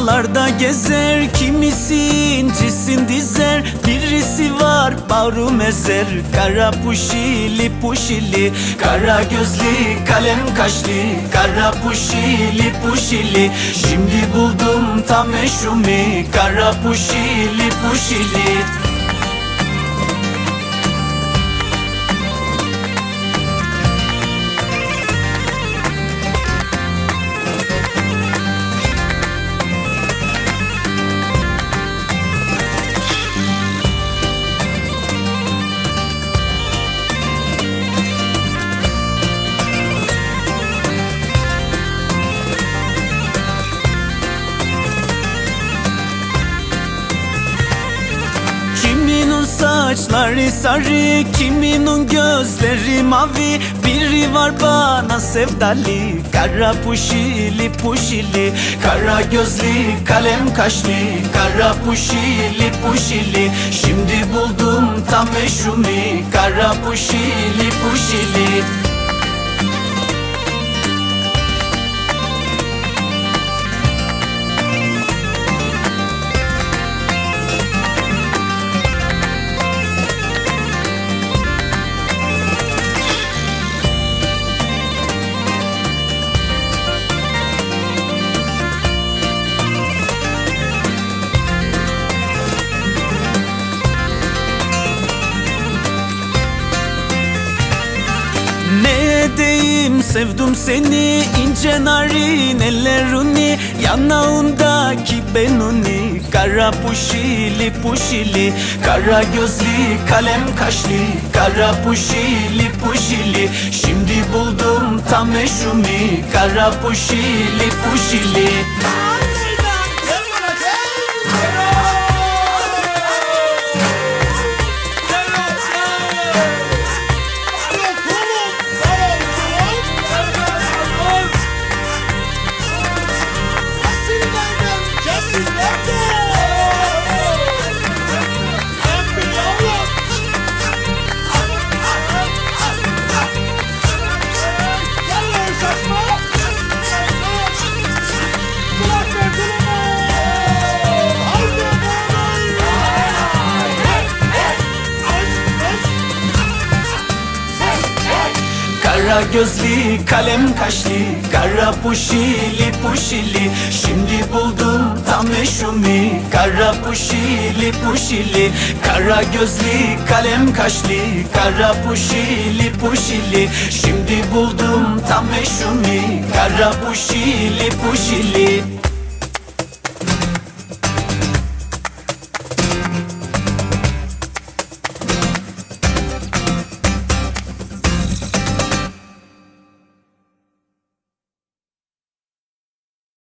Ormalarda gezer kimisi incisin dizer. Birisi var bağrı mezer Kara puşili puşili. Kara gözlü kalem kaşlı Kara puşili puşili. Şimdi buldum tam eşumi Kara puşili puşili saçları sarı, kiminin gözleri mavi? Biri var bana sevdalı, kara puşili puşili. Kara gözlü, kalem kaşlı, kara puşili puşili. Şimdi buldum tam eşumi, kara puşili puşili sevdim seni ince narin ellerini Yanağındaki benuni Kara puşili puşili. Kara gözlü kalem kaşlı Kara puşili puşili. Şimdi buldum tam eşumi Kara puşili puşili Kara gözlü kalem kaşlı Kara puşili puşili. Şimdi buldum tam eşumi Kara puşili puşili Kara gözlü kalem kaşlı Kara puşili puşili. Şimdi buldum tam eşumi Kara puşili puşili